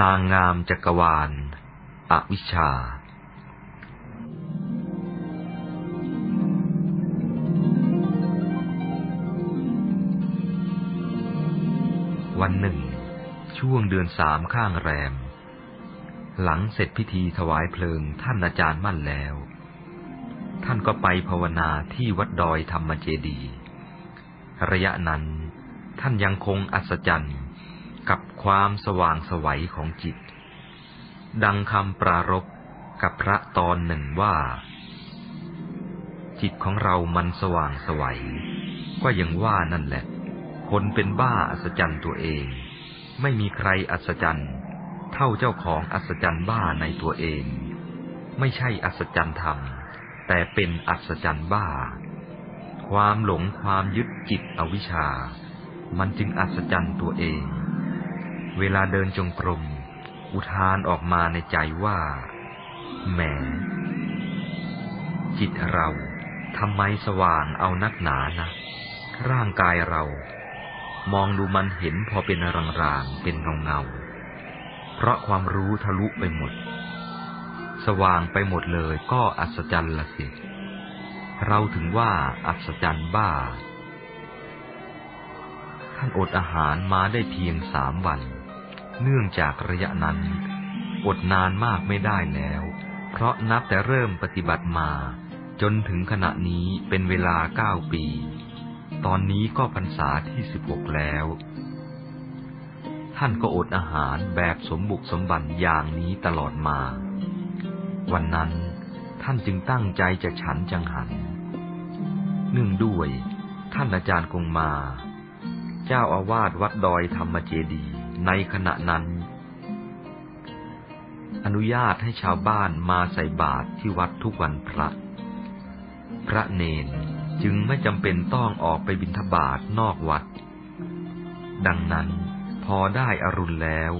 นางงามจักรวาล อวิชชา วันหนึ่ง ช่วงเดือนสามข้างแรม หลังเสร็จพิธีถวายเพลิงท่านอาจารย์มั่นแล้ว ท่านก็ไปภาวนาที่วัดดอยธรรมเจดี ระยะนั้นท่านยังคงอัศจรรย์ กับความสว่างสวัยของจิต ดังคำปรารบกับพระตอนหนึ่งว่า จิตของเรามันสว่างสวัยก็ยังว่านั่นแหละ คนเป็นบ้าอัศจรรย์ตัวเอง ไม่มีใครอัศจรรย์เท่าเจ้าของอัศจรรย์บ้าในตัวเอง ไม่ใช่อัศจรรย์ธรรม แต่เป็นอัศจรรย์บ้า ความหลงความยึดจิตอวิชชา มันจึงอัศจรรย์ตัวเอง เวลาเดินจงกรม อุทานออกมาในใจว่าแหม จิตเราทำไมสว่างเอานักหนานะ ร่างกายเรา มองดูมันเห็นพอเป็นรางๆเป็นเงาเงาเพราะความรู้ทะลุไปหมด สว่างไปหมดเลยก็อัศจรรย์ละสิ เราถึงว่าอัศจรรย์บ้า ท่านอดอาหารมาได้เพียงสามวัน เนื่องจากระยะนั้น อดนานมากไม่ได้แล้ว เพราะนับแต่เริ่มปฏิบัติมา จนถึงขณะนี้เป็นเวลาเก้าปี ตอนนี้ก็พรรษาที่สิบหกแล้ว ท่านก็อดอาหารแบบสมบุกสมบันอย่างนี้ตลอดมา วันนั้นท่านจึงตั้งใจจะฉันจังหัน เนื่องด้วยท่านอาจารย์คงมา เจ้าอาวาสวัดดอยธรรมเจดี ในขณะนั้น อนุญาตให้ชาวบ้านมาใส่บาตรที่วัดทุกวันพระ พระเนนจึงไม่จำเป็นต้องออกไปบิณฑบาตนอกวัด ดังนั้นพอได้อรุณแล้ว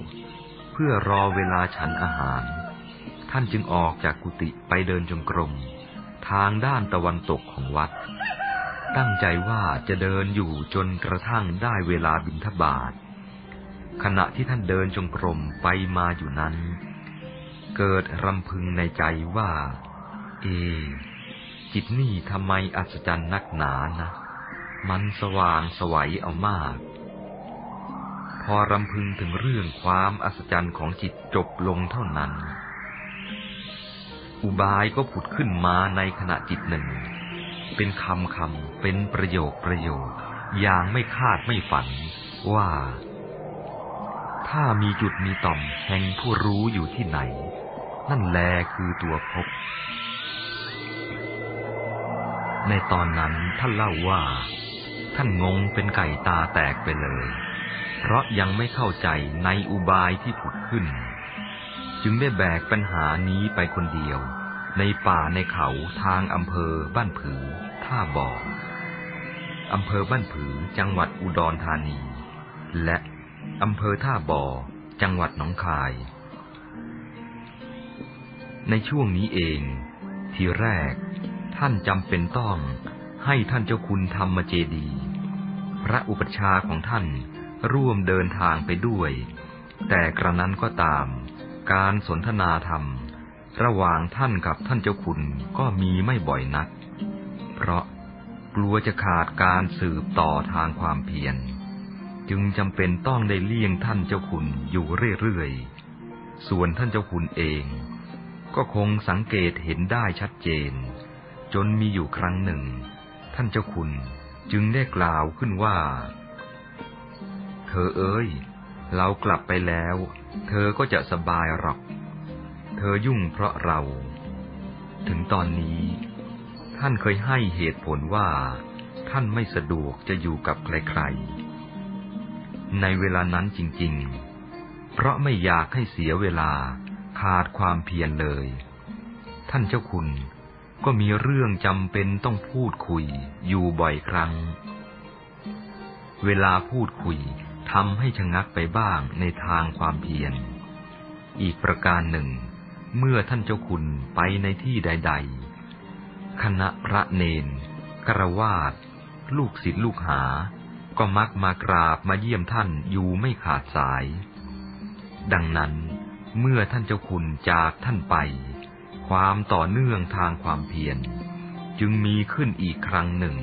เพื่อรอเวลาฉันอาหาร ท่านจึงออกจากกุฏิไปเดินจงกรม ทางด้านตะวันตกของวัด ตั้งใจว่าจะเดินอยู่จนกระทั่งได้เวลาบิณฑบาต ขณะที่ท่านเดินจงกรมไปมาอยู่นั้น เกิดรำพึงในใจว่า เอ จิตนี่ทำไมอัศจรรย์นักหนานะ มันสว่างสวัยเอามาก พอรำพึงถึงเรื่องความอัศจรรย์ของจิตจบลงเท่านั้น อุบายก็ผุดขึ้นมาในขณะจิตหนึ่ง เป็นคำคำเป็นประโยคประโยคอย่างไม่คาดไม่ฝันว่า ถ้ามีจุดมีต่อมแห่งผู้รู้อยู่ที่ไหน นั่นแลคือตัวพบ ในตอนนั้นท่านเล่าว่า ท่านงงเป็นไก่ตาแตกไปเลย เพราะยังไม่เข้าใจในอุบายที่ผุดขึ้น จึงได้แบกปัญหานี้ไปคนเดียว ในป่าในเขาทางอำเภอบ้านผือ ท่าบ่ออำเภอบ้านผือจังหวัดอุดรธานี และ อำเภอท่าบ่อ จังหวัดหนองคาย ในช่วงนี้เอง ทีแรกท่านจำเป็นต้องให้ท่านเจ้าคุณธรรมเจดี พระอุปชาของท่านร่วมเดินทางไปด้วย แต่กระนั้นก็ตาม การสนทนาธรรม ระหว่างท่านกับท่านเจ้าคุณก็มีไม่บ่อยนัก เพราะกลัวจะขาดการสืบต่อทางความเพียร จึงจำเป็นต้องได้เลี่ยงท่านเจ้าคุณอยู่เรื่อยๆ ส่วนท่านเจ้าคุณเอง ก็คงสังเกตเห็นได้ชัดเจน จนมีอยู่ครั้งหนึ่ง ท่านเจ้าคุณจึงได้กล่าวขึ้นว่า เธอเอ้ย เรากลับไปแล้ว เธอก็จะสบายหรอก เธอยุ่งเพราะเรา ถึงตอนนี้ ท่านเคยให้เหตุผลว่า ท่านไม่สะดวกจะอยู่กับใครๆ ในเวลานั้นจริงๆ เพราะไม่อยากให้เสียเวลาขาดความเพียรเลย ท่านเจ้าคุณก็มีเรื่องจำเป็นต้องพูดคุยอยู่บ่อยครั้ง เวลาพูดคุยทำให้ชะงักไปบ้างในทางความเพียร อีกประการหนึ่ง เมื่อท่านเจ้าคุณไปในที่ใด ๆ คณะพระเนนกระวาด ลูกศิษย์ลูกหา ก็มักมากราบมาเยี่ยมท่านอยู่ไม่ขาดสาย ดังนั้นเมื่อท่านเจ้าคุณจากท่านไป ความต่อเนื่องทางความเพียร จึงมีขึ้นอีกครั้งหนึ่ง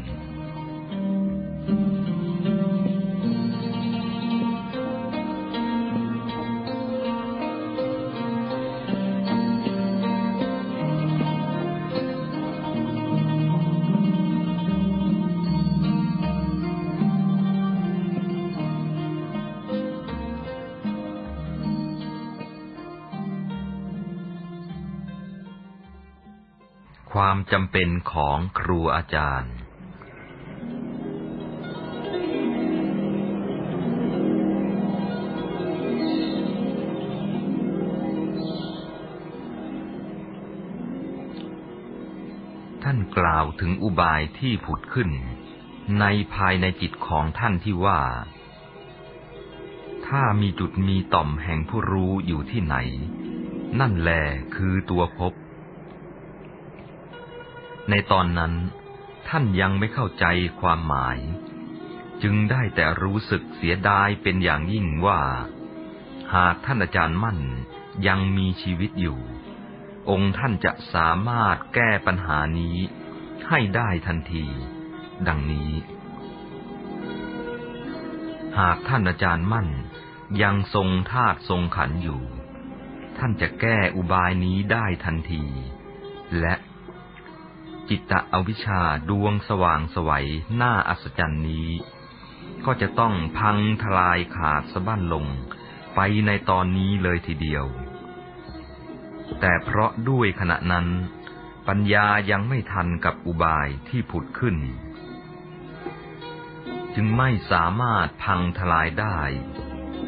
จำเป็นของครูอาจารย์ ท่านกล่าวถึงอุบายที่ผุดขึ้น ในภายในจิตของท่านที่ว่า ถ้ามีจุดมีต่อมแห่งผู้รู้อยู่ที่ไหน นั่นแลคือตัวพบ ในตอนนั้นท่านยังไม่เข้าใจความหมาย จึงได้แต่รู้สึกเสียดายเป็นอย่างยิ่งว่า หากท่านอาจารย์มั่นยังมีชีวิตอยู่ องค์ท่านจะสามารถแก้ปัญหานี้ให้ได้ทันที ดังนี้ หากท่านอาจารย์มั่นยังทรงธาตุทรงขันอยู่ ท่านจะแก้อุบายนี้ได้ทันที และ จิตตะอวิชชาดวงสว่างสวัยน่าอัศจรรย์นี้ ก็จะต้องพังทลายขาดสะบั้นลง ไปในตอนนี้เลยทีเดียว แต่เพราะด้วยขณะนั้น ปัญญายังไม่ทันกับอุบายที่ผุดขึ้น จึงไม่สามารถพังทลายได้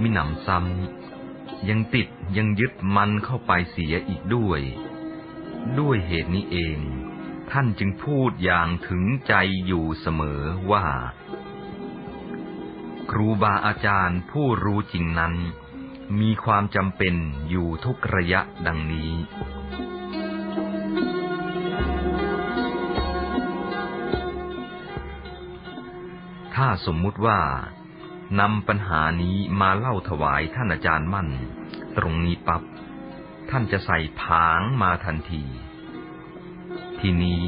มิหนำซ้ำยังติดยังยึดมันเข้าไปเสียอีกด้วย ด้วยเหตุนี้เอง ท่านจึงพูดอย่างถึงใจอยู่เสมอว่า ครูบาอาจารย์ผู้รู้จริงนั้น มีความจำเป็นอยู่ทุกระยะดังนี้ถ้าสมมุติว่านำปัญหานี้มาเล่าถวายท่านอาจารย์มั่น ตรงนี้ปับ๊บท่านจะใส่ผางมาทันที ทีนี้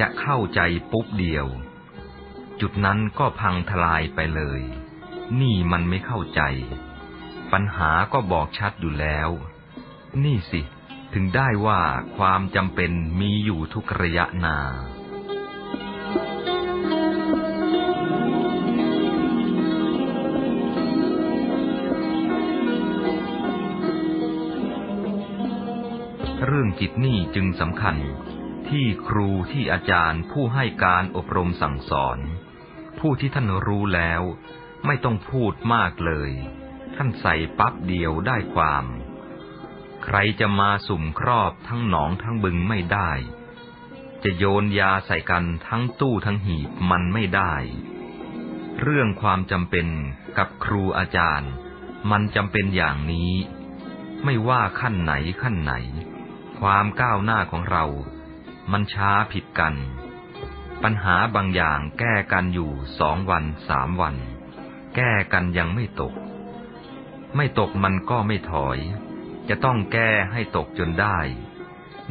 จะเข้าใจปุ๊บเดียว จุดนั้นก็พังทลายไปเลย นี่มันไม่เข้าใจ ปัญหาก็บอกชัดอยู่แล้ว นี่สิ ถึงได้ว่าความจำเป็นมีอยู่ทุกระยะนาเรื่องจิตนี่จึงสำคัญ ที่ครูที่อาจารย์ผู้ให้การอบรมสั่งสอน ผู้ที่ท่านรู้แล้ว ไม่ต้องพูดมากเลย ท่านใส่ปั๊บเดียวได้ความ ใครจะมาสุ่มครอบทั้งหนองทั้งบึงไม่ได้ จะโยนยาใส่กันทั้งตู้ทั้งหีบมันไม่ได้ เรื่องความจำเป็นกับครูอาจารย์ มันจำเป็นอย่างนี้ ไม่ว่าขั้นไหนขั้นไหน ความก้าวหน้าของเรา มันช้าผิดกัน ปัญหาบางอย่างแก้กันอยู่สองวันสามวัน แก้กันยังไม่ตก ไม่ตกมันก็ไม่ถอย จะต้องแก้ให้ตกจนได้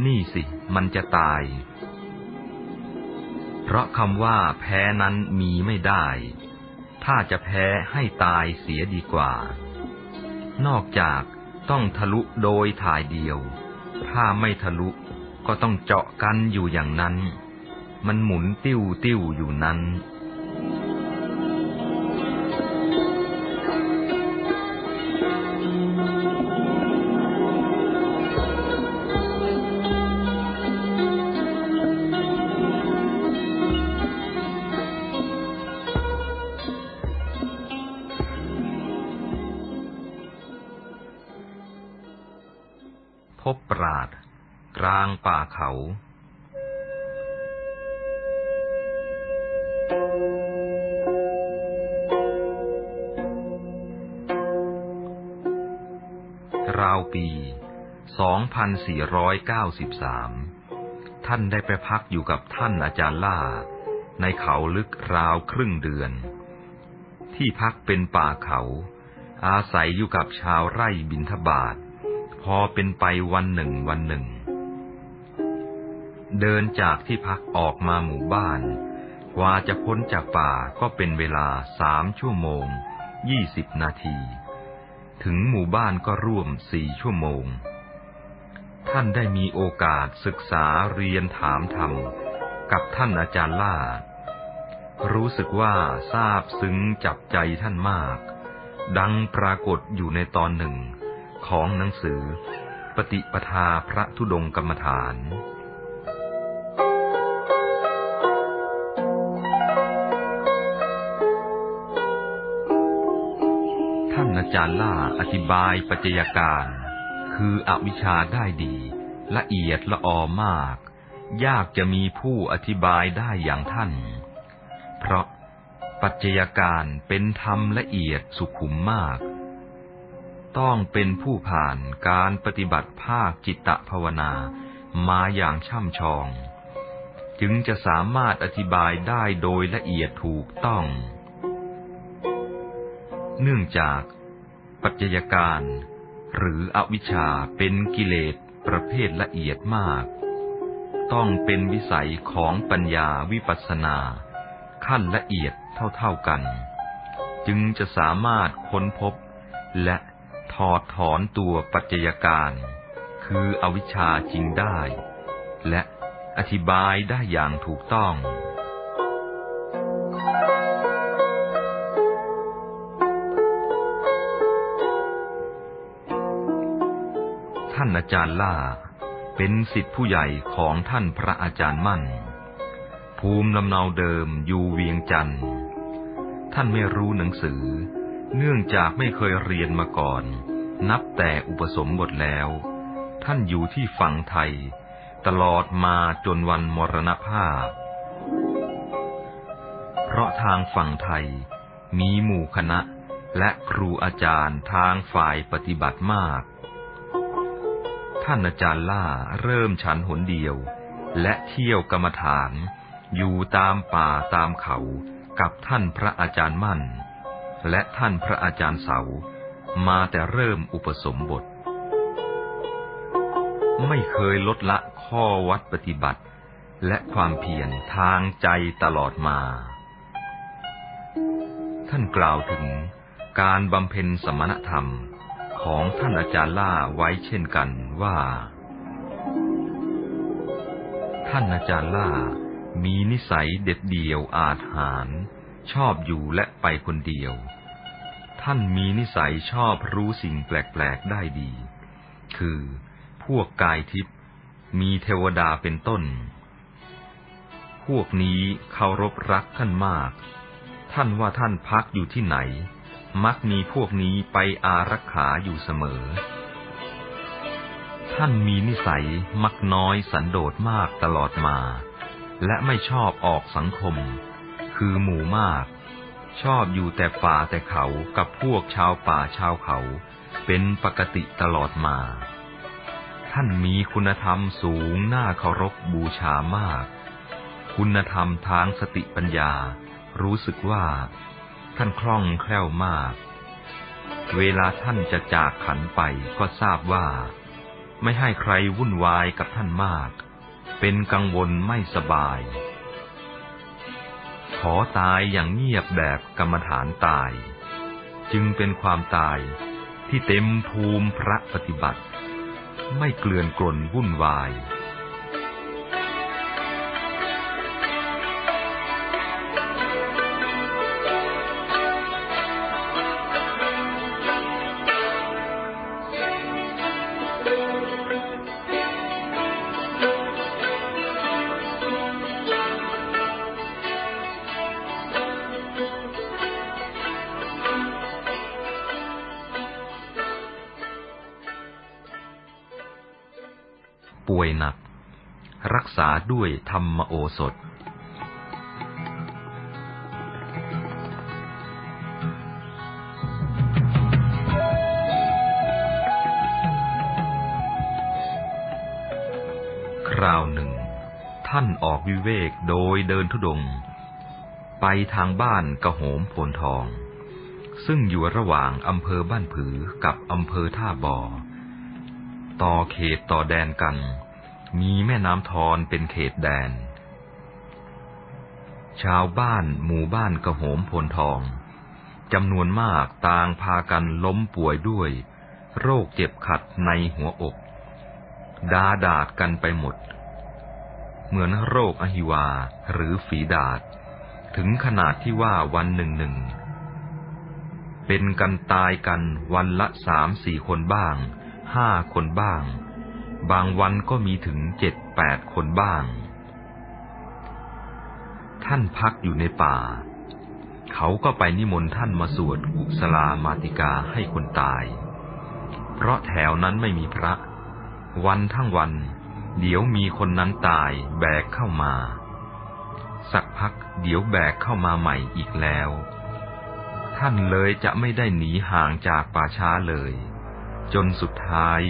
นี่สิมันจะตาย เพราะคำว่าแพ้นั้นมีไม่ได้ ถ้าจะแพ้ให้ตายเสียดีกว่า นอกจากต้องทะลุโดยถ่ายเดียว ถ้าไม่ทะลุ ก็ต้องเจาะกันอยู่อย่างนั้น มันหมุนติ้วติ้วอยู่นั้น 2493 ท่านได้ไปพักอยู่กับท่านอาจารย์ล่า ในเขาลึกราวครึ่งเดือน ที่พักเป็นป่าเขา อาศัยอยู่กับชาวไร่บินทบาท พอเป็นไปวันหนึ่งวันหนึ่ง เดินจากที่พักออกมาหมู่บ้านกว่าจะพ้นจากป่าก็เป็นเวลาสามชั่วโมงยี่สิบนาที ถึงหมู่บ้านก็ร่วมสี่ชั่วโมง ท่านได้มีโอกาสศึกษาเรียนถามธรรม กับท่านอาจารย์ล่า รู้สึกว่าทราบซึ้งจับใจท่านมาก ดังปรากฏอยู่ในตอนหนึ่งของหนังสือ ปฏิปทาพระธุดงกรรมฐานท่านอาจารย์ล่าอธิบายปัจจัยการ คืออวิชชาได้ดี ละเอียดละออมาก ยากจะมีผู้อธิบายได้อย่างท่าน เพราะปัจจัยการเป็นธรรมละเอียดสุขุมมาก ต้องเป็นผู้ผ่านการปฏิบัติภาคจิตตภาวนามาอย่างช่ำชอง จึงจะสามารถอธิบายได้โดยละเอียดถูกต้อง เนื่องจากปัจจัยการ หรืออวิชชาเป็นกิเลสประเภทละเอียดมาก ต้องเป็นวิสัยของปัญญาวิปัสสนา ขั้นละเอียดเท่าๆกัน จึงจะสามารถค้นพบ และถอดถอนตัวปัจจัยการ คืออวิชชาจริงได้ และอธิบายได้อย่างถูกต้อง ท่านอาจารย์ล่า เป็นสิทธิผู้ใหญ่ของท่านพระอาจารย์มั่น ภูมิลำเนาเดิมอยู่เวียงจันทร์ ท่านไม่รู้หนังสือ เนื่องจากไม่เคยเรียนมาก่อน นับแต่อุปสมบทแล้ว ท่านอยู่ที่ฝั่งไทย ตลอดมาจนวันมรณภาพ เพราะทางฝั่งไทยมีหมู่คณะและครูอาจารย์ทางฝ่ายปฏิบัติมาก ท่านอาจารย์ล่าเริ่มฉันหนเดียว และเที่ยวกรรมฐาน อยู่ตามป่าตามเขากับท่านพระอาจารย์มั่น และท่านพระอาจารย์เสา มาแต่เริ่มอุปสมบท ไม่เคยลดละข้อวัดปฏิบัติ และความเพียรทางใจตลอดมา ท่านกล่าวถึงการบำเพ็ญสมณธรรม ของท่านอาจารย์ล่าไว้เช่นกันว่า ท่านอาจารย์ล่ามีนิสัยเด็ดเดี่ยวอาจหารชอบอยู่และไปคนเดียว ท่านมีนิสัยชอบรู้สิ่งแปลก ๆ ได้ดี คือพวกกายทิพย์มีเทวดาเป็นต้น พวกนี้เคารพรักท่านมาก ท่านว่าท่านพักอยู่ที่ไหน มักมีพวกนี้ไปอารักขาอยู่เสมอ ท่านมีนิสัยมักน้อยสันโดษมากตลอดมา และไม่ชอบออกสังคม คือหมู่มาก ชอบอยู่แต่ป่าแต่เขากับพวกชาวป่าชาวเขา เป็นปกติตลอดมา ท่านมีคุณธรรมสูงน่าเคารพบูชามาก คุณธรรมทางสติปัญญา รู้สึกว่า ท่านคล่องแคล่วมาก เวลาท่านจะจากขันไปก็ทราบว่า ไม่ให้ใครวุ่นวายกับท่านมาก เป็นกังวลไม่สบาย ขอตายอย่างเงียบแบบกรรมฐานตาย จึงเป็นความตายที่เต็มภูมิพระปฏิบัติ ไม่เกลื่อนกล่นวุ่นวาย ป่วยหนัก รักษาด้วยธรรมโอสถ คราวหนึ่ง ท่านออกวิเวกโดยเดินทุดง ไปทางบ้านกระโหมโพนทอง ซึ่งอยู่ระหว่างอำเภอบ้านผือกับอำเภอท่าบ่อต่อเขตต่อแดนกัน มีแม่น้ำทอนเป็นเขตแดน ชาวบ้านหมู่บ้านกระโหมพลทองจำนวนมากต่างพากันล้มป่วยด้วย โรคเจ็บขัดในหัวอก ดาดาดกันไปหมด เหมือนโรคอหิวาหรือฝีดาด ถึงขนาดที่ว่าวันหนึ่งหนึ่ง เป็นกันตายกันวันละสามสี่คนบ้าง ห้าคนบ้าง บางวันก็มีถึงเจ็ดแปดคนบ้าง ท่านพักอยู่ในป่า เขาก็ไปนิมนต์ท่านมาสวดกุศลามาติกาให้คนตาย เพราะแถวนั้นไม่มีพระ วันทั้งวัน เดี๋ยวมีคนนั้นตายแบกเข้ามา สักพักเดี๋ยวแบกเข้ามาใหม่อีกแล้ว ท่านเลยจะไม่ได้หนีห่างจากป่าช้าเลย จนสุดท้าย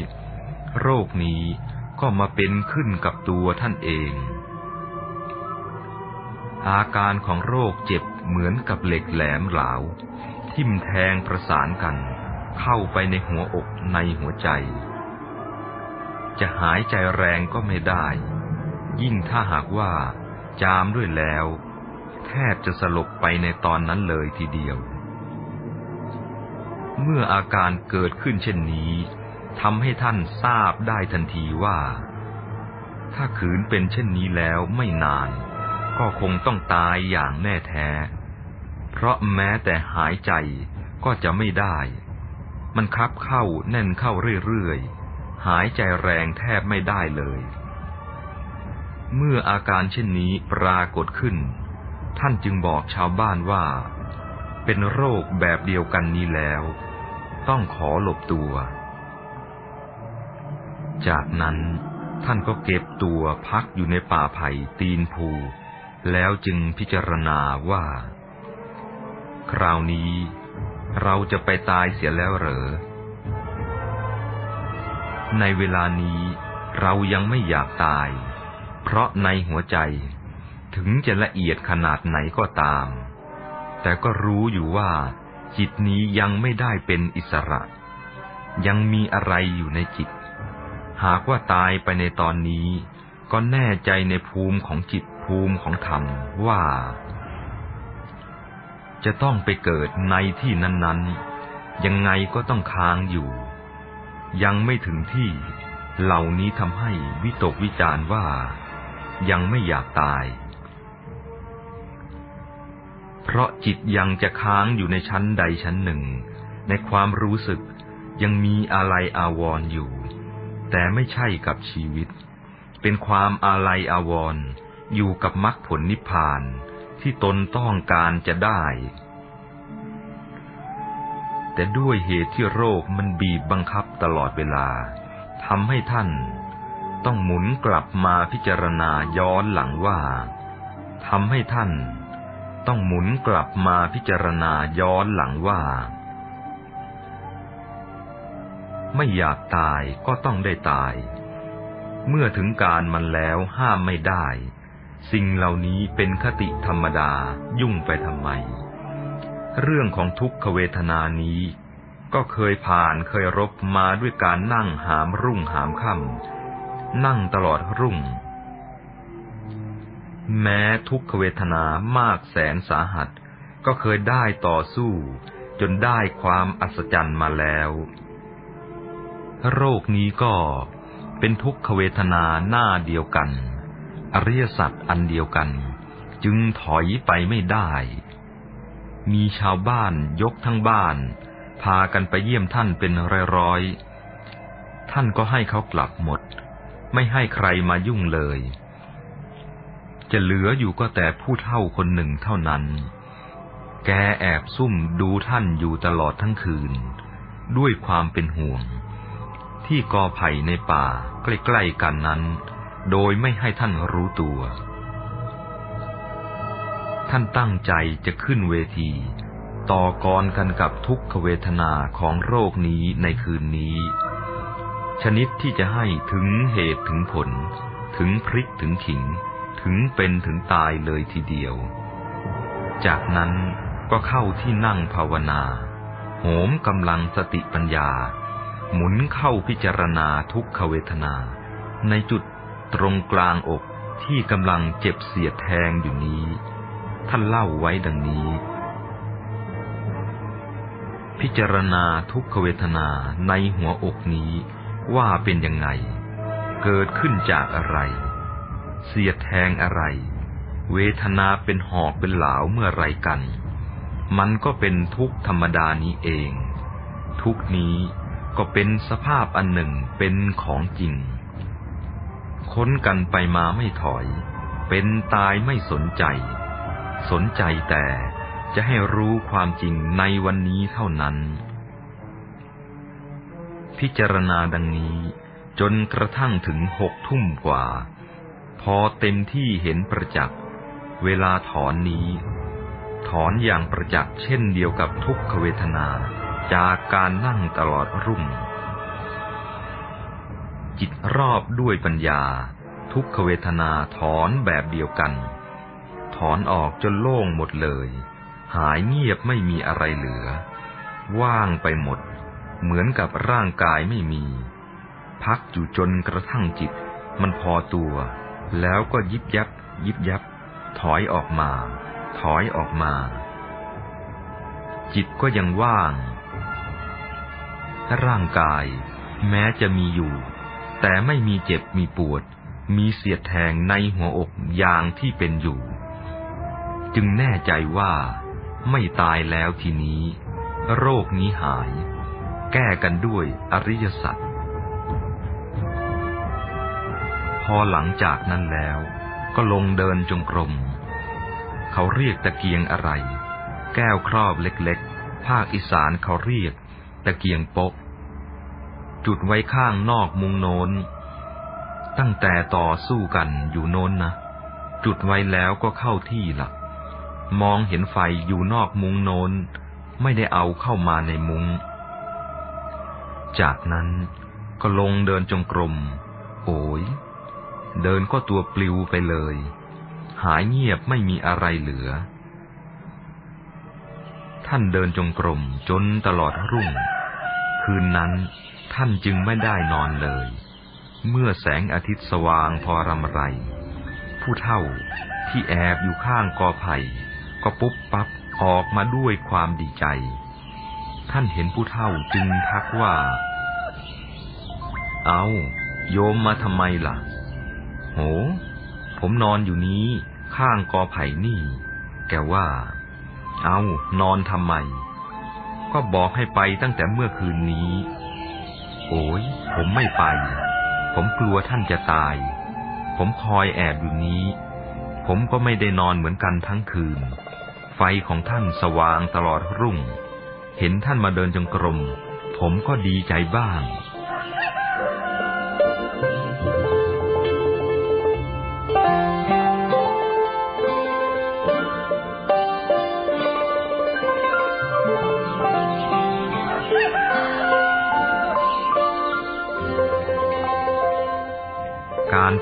โรคนี้ก็มาเป็นขึ้นกับตัวท่านเอง อาการของโรคเจ็บเหมือนกับเหล็กแหลมเหลาทิ่มแทงประสานกัน เข้าไปในหัวอกในหัวใจ จะหายใจแรงก็ไม่ได้ ยิ่งถ้าหากว่า จามด้วยแล้ว แทบจะสลบไปในตอนนั้นเลยทีเดียว เมื่ออาการเกิดขึ้นเช่นนี้ ทำให้ท่านทราบได้ทันทีว่า ถ้าขืนเป็นเช่นนี้แล้วไม่นาน ก็คงต้องตายอย่างแน่แท้ เพราะแม้แต่หายใจก็จะไม่ได้ มันคับเข้าแน่นเข้าเรื่อยๆ หายใจแรงแทบไม่ได้เลย เมื่ออาการเช่นนี้ปรากฏขึ้น ท่านจึงบอกชาวบ้านว่า เป็นโรคแบบเดียวกันนี้แล้ว ต้องขอหลบตัว จากนั้นท่านก็เก็บตัวพักอยู่ในป่าไผ่ตีนภู แล้วจึงพิจารณาว่า คราวนี้เราจะไปตายเสียแล้วเหรอ ในเวลานี้เรายังไม่อยากตาย เพราะในหัวใจถึงจะละเอียดขนาดไหนก็ตาม แต่ก็รู้อยู่ว่าจิตนี้ยังไม่ได้เป็นอิสระ ยังมีอะไรอยู่ในจิต หากว่าตายไปในตอนนี้ ก็แน่ใจในภูมิของจิตภูมิของธรรมว่า จะต้องไปเกิดในที่นั้นๆ ยังไงก็ต้องค้างอยู่ ยังไม่ถึงที่เหล่านี้ทำให้วิตกวิจารว่า ยังไม่อยากตาย เพราะจิตยังจะค้างอยู่ในชั้นใดชั้นหนึ่ง ในความรู้สึกยังมีอะไรอาวรออยู่ แต่ไม่ใช่กับชีวิต เป็นความอาลัยอาวรออยู่กับมรรคผลนิพพานที่ตนต้องการจะได้ แต่ด้วยเหตุที่โรคมันบีบบังคับตลอดเวลาทำให้ท่านต้องหมุนกลับมาพิจารณาย้อนหลังว่าทำให้ท่านต้องหมุนกลับมาพิจารณาย้อนหลังว่า ไม่อยากตายก็ต้องได้ตาย เมื่อถึงการมันแล้วห้ามไม่ได้ สิ่งเหล่านี้เป็นคติธรรมดายุ่งไปทำไม เรื่องของทุกขเวทนานี้ ก็เคยผ่านเคยรบมาด้วยการนั่งหามรุ่งหามค่ำนั่งตลอดรุ่ง แม้ทุกขเวทนามากแสนสาหัส ก็เคยได้ต่อสู้ จนได้ความอัศจรรย์มาแล้ว โรคนี้ก็เป็นทุกขเวทนาหน้าเดียวกัน อริยสัจอันเดียวกัน จึงถอยไปไม่ได้ มีชาวบ้านยกทั้งบ้าน พากันไปเยี่ยมท่านเป็นร้อยๆ ท่านก็ให้เขากลับหมด ไม่ให้ใครมายุ่งเลย จะเหลืออยู่ก็แต่ผู้เท่าคนหนึ่งเท่านั้น แกแอบซุ่มดูท่านอยู่ตลอดทั้งคืน ด้วยความเป็นห่วง ที่กอไผ่ในป่าใกล้ๆกันนั้น โดยไม่ให้ท่านรู้ตัว ท่านตั้งใจจะขึ้นเวที ต่อกรกันกับทุกขเวทนาของโรคนี้ในคืนนี้ ชนิดที่จะให้ถึงเหตุถึงผล ถึงพริกถึงขิง ถึงเป็นถึงตายเลยทีเดียว จากนั้นก็เข้าที่นั่งภาวนา โหมกำลังสติปัญญา หมุนเข้าพิจารณาทุกขเวทนา ในจุดตรงกลางอกที่กำลังเจ็บเสียดแทงอยู่นี้ ท่านเล่าไว้ดังนี้ พิจารณาทุกขเวทนาในหัวอกนี้ว่าเป็นยังไง เกิดขึ้นจากอะไร เสียดแทงอะไร เวทนาเป็นหอกเป็นเหลาเมื่อไรกัน มันก็เป็นทุกธรรมดานี้เอง ทุกนี้ ก็เป็นสภาพอันหนึ่งเป็นของจริง ค้นกันไปมาไม่ถอย เป็นตายไม่สนใจ สนใจแต่จะให้รู้ความจริงในวันนี้เท่านั้น พิจารณาดังนี้จนกระทั่งถึงหกทุ่มกว่า พอเต็มที่เห็นประจักษ์เวลาถอนนี้ ถอนอย่างประจักษ์เช่นเดียวกับทุกขเวทนา จากการนั่งตลอดรุ่ง จิตรอบด้วยปัญญา ทุกขเวทนาถอนแบบเดียวกัน ถอนออกจนโล่งหมดเลย หายเงียบไม่มีอะไรเหลือ ว่างไปหมด เหมือนกับร่างกายไม่มี พักอยู่จนกระทั่งจิต มันพอตัว แล้วก็ยิบยับ ยิบยับ ถอยออกมา ถอยออกมาจิตก็ยังว่าง ร่างกาย แม้จะมีอยู่ แต่ไม่มีเจ็บมีปวด มีเสียดแทงในหัวอกอย่างที่เป็นอยู่ จึงแน่ใจว่าไม่ตายแล้วทีนี้ โรคนี้หาย แก้กันด้วยอริยสัจพอหลังจากนั้นแล้ว ก็ลงเดินจงกรม เขาเรียกตะเกียงอะไร แก้วครอบเล็กๆ ภาคอีสานเขาเรียก ตะเกียงโป๊ก จุดไว้ข้างนอกมุงโน้น ตั้งแต่ต่อสู้กันอยู่โน้นนะ จุดไว้แล้วก็เข้าที่ละมองเห็นไฟอยู่นอกมุงโน้น ไม่ได้เอาเข้ามาในมุง จากนั้นก็ลงเดินจงกรม โอยเดินก็ตัวปลิวไปเลย หายเงียบไม่มีอะไรเหลือ ท่านเดินจงกรมจนตลอดรุ่ง คืนนั้น ท่านจึงไม่ได้นอนเลย เมื่อแสงอาทิตย์สว่างพอรำไร ผู้เท่าที่แอบอยู่ข้างกอไผ่ก็ปุ๊บปั๊บออกมาด้วยความดีใจ ท่านเห็นผู้เท่าจึงทักว่า เอาโยมมาทำไมล่ะ โห ผมนอนอยู่นี้ข้างกอไผ่นี่ แกว่า เอานอนทำไม ก็บอกให้ไปตั้งแต่เมื่อคืนนี้ โอ้ย ผมไม่ไป ผมกลัวท่านจะตาย ผมคอยแอบอยู่นี้ ผมก็ไม่ได้นอนเหมือนกันทั้งคืน ไฟของท่านสว่างตลอดรุ่ง เห็นท่านมาเดินจงกรม ผมก็ดีใจบ้าง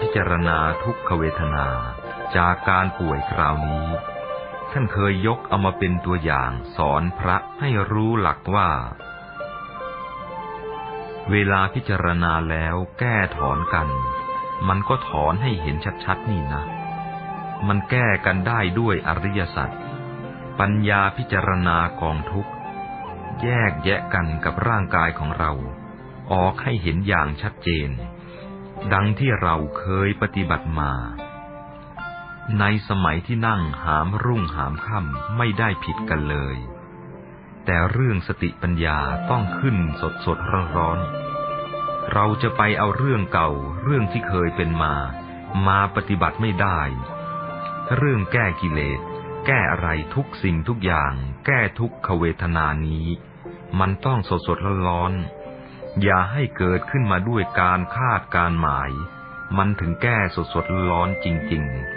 พิจารณาทุกขเวทนาจากการป่วยคราวนี้ ท่านเคยยกเอามาเป็นตัวอย่างสอนพระให้รู้หลักว่า เวลาพิจารณาแล้วแก้ถอนกัน มันก็ถอนให้เห็นชัดๆนี่นะ มันแก้กันได้ด้วยอริยสัจปัญญาพิจารณากองทุกแยกแยะกันกับร่างกายของเรา ออกให้เห็นอย่างชัดเจน ดังที่เราเคยปฏิบัติมา ในสมัยที่นั่งหามรุ่งหามค่ำไม่ได้ผิดกันเลย แต่เรื่องสติปัญญาต้องขึ้นสดสดร้อนร้อนเราจะไปเอาเรื่องเก่าเรื่องที่เคยเป็นมา มาปฏิบัติไม่ได้ เรื่องแก้กิเลส แก้อะไรทุกสิ่งทุกอย่าง แก้ทุกขเวทนานี้ มันต้องสดสดร้อนร้อน อย่าให้เกิดขึ้นมาด้วยการคาดการหมาย มันถึงแก้สดสดๆร้อนจริง ๆ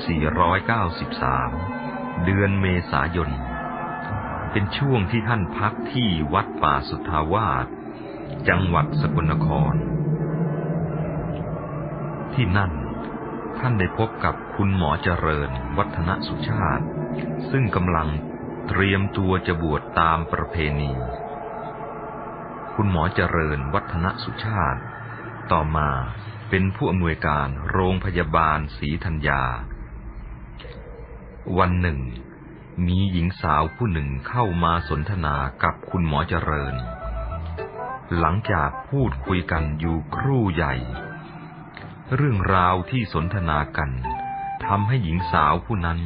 2493 เดือนเมษายน เป็นช่วงที่ท่านพักที่วัดป่าสุทธาวาส จังหวัดสกลนคร ที่นั่นท่านได้พบกับคุณหมอเจริญ วัฒนสุชาติ ซึ่งกำลังเตรียมตัวจะบวชตามประเพณี คุณหมอเจริญ วัฒนสุชาติ ต่อมาเป็นผู้อำนวยการโรงพยาบาลศรีธัญญา วันหนึ่ง มีหญิงสาวผู้หนึ่งเข้ามาสนทนากับคุณหมอเจริญ หลังจากพูดคุยกันอยู่ครู่ใหญ่ เรื่องราวที่สนทนากันทำให้หญิงสาวผู้นั้น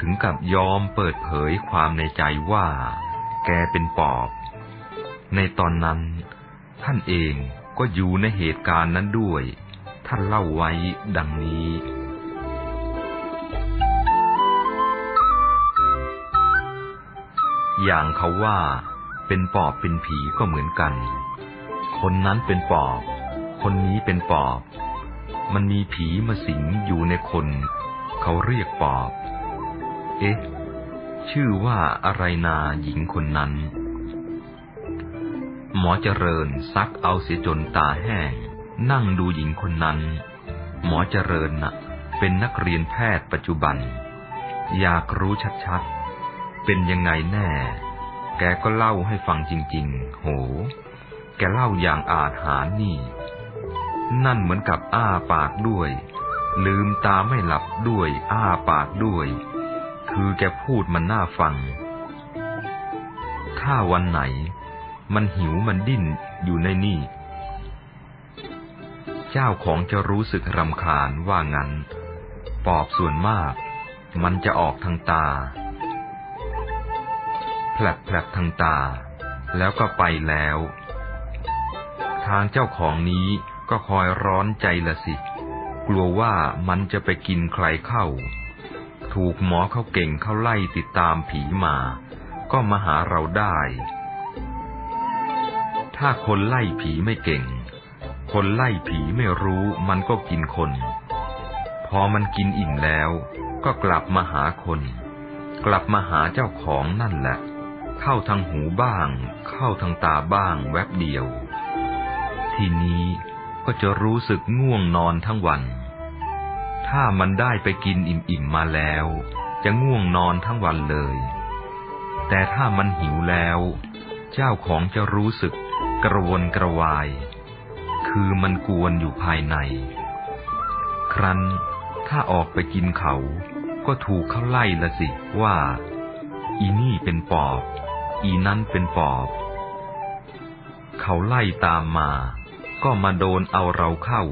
ถึงกับยอมเปิดเผยความในใจว่า แกเป็นปอบ ในตอนนั้น ท่านเองก็อยู่ในเหตุการณ์นั้นด้วย ท่านเล่าไว้ดังนี้ อย่างเขาว่าเป็นปอบเป็นผีก็เหมือนกัน คนนั้นเป็นปอบ คนนี้เป็นปอบ มันมีผีมาสิงอยู่ในคน เขาเรียกปอบ เอ๊ะ ชื่อว่าอะไรนาหญิงคนนั้น หมอเจริญซักเอาเสียจนตาแห้ง นั่งดูหญิงคนนั้น หมอเจริญนะ่ะ เป็นนักเรียนแพทย์ปัจจุบัน อยากรู้ชัดๆ เป็นยังไงแน่ แกก็เล่าให้ฟังจริง ๆ โห แกเล่าอย่างอาจหารนี่ นั่นเหมือนกับอ้าปากด้วย ลืมตาไม่หลับด้วย อ้าปากด้วย คือแกพูดมันน่าฟัง ถ้าวันไหน มันหิวมันดิ้นอยู่ในนี่ เจ้าของจะรู้สึกรำคาญว่างั้น ปอบส่วนมาก มันจะออกทางตา แผลบๆทางตา แล้วก็ไปแล้ว ทางเจ้าของนี้ก็คอยร้อนใจละสิ กลัวว่ามันจะไปกินใครเข้า ถูกหมอเขาเก่งเข้าไล่ติดตามผีมา ก็มาหาเราได้ ถ้าคนไล่ผีไม่เก่ง คนไล่ผีไม่รู้มันก็กินคน พอมันกินอิ่มแล้ว ก็กลับมาหาคน กลับมาหาเจ้าของนั่นแหละ เข้าทางหูบ้าง เข้าทางตาบ้างแวบเดียว ทีนี้ก็จะรู้สึกง่วงนอนทั้งวัน ถ้ามันได้ไปกินอิ่มๆมาแล้ว จะง่วงนอนทั้งวันเลย แต่ถ้ามันหิวแล้ว เจ้าของจะรู้สึกกระวนกระวาย คือมันกวนอยู่ภายใน ครั้นถ้าออกไปกินเขา ก็ถูกเขาไล่ละสิว่า อีนี่เป็นปอบ อีนั้นเป็นปอบ เขาไล่ตามมา ก็มาโดนเอาเราเข้า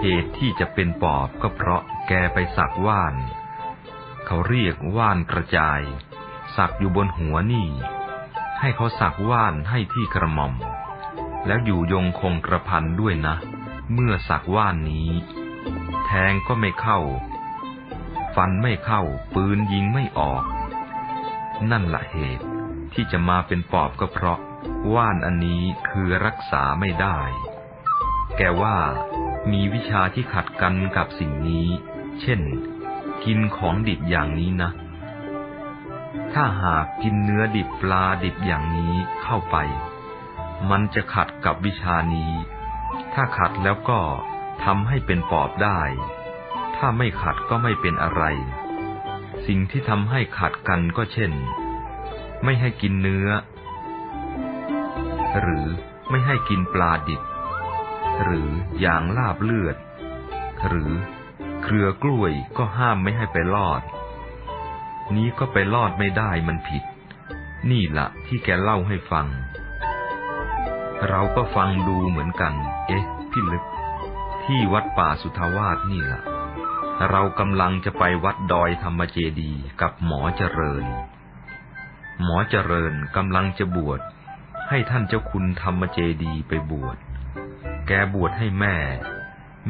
เหตุที่จะเป็นปอบก็เพราะแกไปสักว่าน เขาเรียกว่านกระจาย สักอยู่บนหัวนี่ ให้เขาสักว่านให้ที่กระหม่อม แล้วอยู่ยงคงกระพันด้วยนะ เมื่อสักว่านนี้ แทงก็ไม่เข้า ฟันไม่เข้า ปืนยิงไม่ออก นั่นละเหตุที่จะมาเป็นปอบก็เพราะ ว่านอันนี้คือรักษาไม่ได้ แกว่ามีวิชาที่ขัดกันกับสิ่งนี้ เช่น กินของดิบอย่างนี้นะ ถ้าหากกินเนื้อดิบปลาดิบอย่างนี้เข้าไป มันจะขัดกับวิชานี้ ถ้าขัดแล้วก็ทำให้เป็นปอบได้ ถ้าไม่ขัดก็ไม่เป็นอะไร สิ่งที่ทำให้ขัดกันก็เช่น ไม่ให้กินเนื้อ หรือไม่ให้กินปลาดิบ หรืออย่างลาบเลือด หรือเครือกล้วยก็ห้ามไม่ให้ไปลอด นี้ก็ไปลอดไม่ได้มันผิด นี่ละที่แกเล่าให้ฟัง เราก็ฟังดูเหมือนกัน เอ๊ะ พี่ลึก ที่วัดป่าสุทาวาสนี่ละ เรากำลังจะไปวัดดอยธรรมเจดีกับหมอเจริญ หมอเจริญกำลังจะบวช ให้ท่านเจ้าคุณธรรมเจดีไปบวช แกบวชให้แม่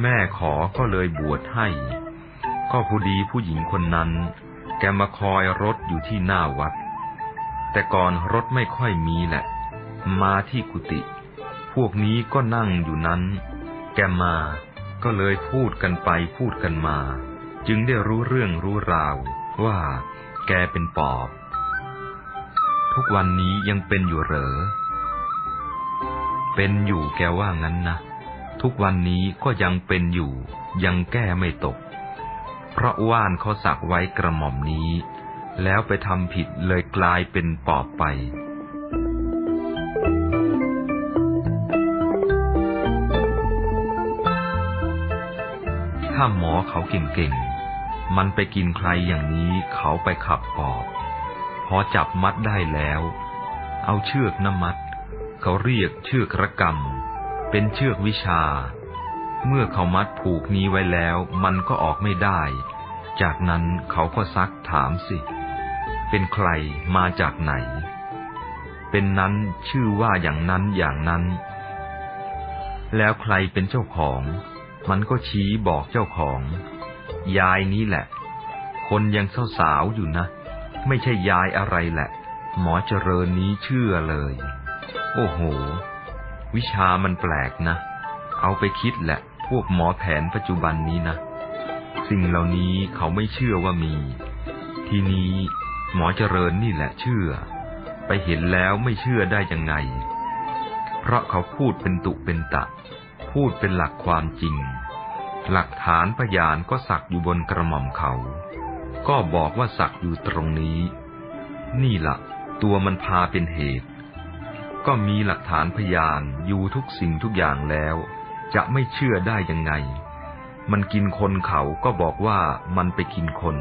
แม่ขอก็เลยบวชให้ ก็พอดีผู้หญิงคนนั้น แกมาคอยรถอยู่ที่หน้าวัด แต่ก่อนรถไม่ค่อยมีแหละ มาที่กุฏิพวกนี้ก็นั่งอยู่นั้น แกมา ก็เลยพูดกันไปพูดกันมา จึงได้รู้เรื่องรู้ราว ว่าแกเป็นปอบ ทุกวันนี้ยังเป็นอยู่เหรอ เป็นอยู่แกว่างั้นนะทุกวันนี้ก็ยังเป็นอยู่ ยังแก้ไม่ตก เพราะว่านเขาสักไว้กระหม่อมนี้ แล้วไปทำผิดเลยกลายเป็นปอบไป ถ้าหมอเขาเก่งๆ มันไปกินใครอย่างนี้เขาไปขับปอบ พอจับมัดได้แล้ว เอาเชือกน้ำมัด เขาเรียกเชือกระกรรม เป็นเชือกวิชา เมื่อเขามัดผูกนี้ไว้แล้ว มันก็ออกไม่ได้ จากนั้นเขาก็ซักถามสิ เป็นใครมาจากไหน เป็นนั้นชื่อว่าอย่างนั้นอย่างนั้น แล้วใครเป็นเจ้าของ มันก็ชี้บอกเจ้าของ ยายนี้แหละ คนยังสาวๆอยู่นะ ไม่ใช่ยายอะไรแหละ หมอเจริญนี้เชื่อเลย โอ้โห วิชามันแปลกนะ เอาไปคิดแหละ พวกหมอแผนปัจจุบันนี้นะ สิ่งเหล่านี้เขาไม่เชื่อว่ามี ทีนี้หมอเจริญนี่แหละเชื่อ ไปเห็นแล้วไม่เชื่อได้ยังไง เพราะเขาพูดเป็นตุเป็นตะ พูดเป็นหลักความจริง หลักฐานพยานก็สักอยู่บนกระหม่อมเขา ก็บอกว่าสักอยู่ตรงนี้ นี่ละ่ะตัวมันพาเป็นเหตุ ก็มีหลักฐานพยานอยู่ทุกสิ่งทุกอย่างแล้ว จะไม่เชื่อได้ยังไง มันกินคนเขาก็บอกว่ามันไปกินคน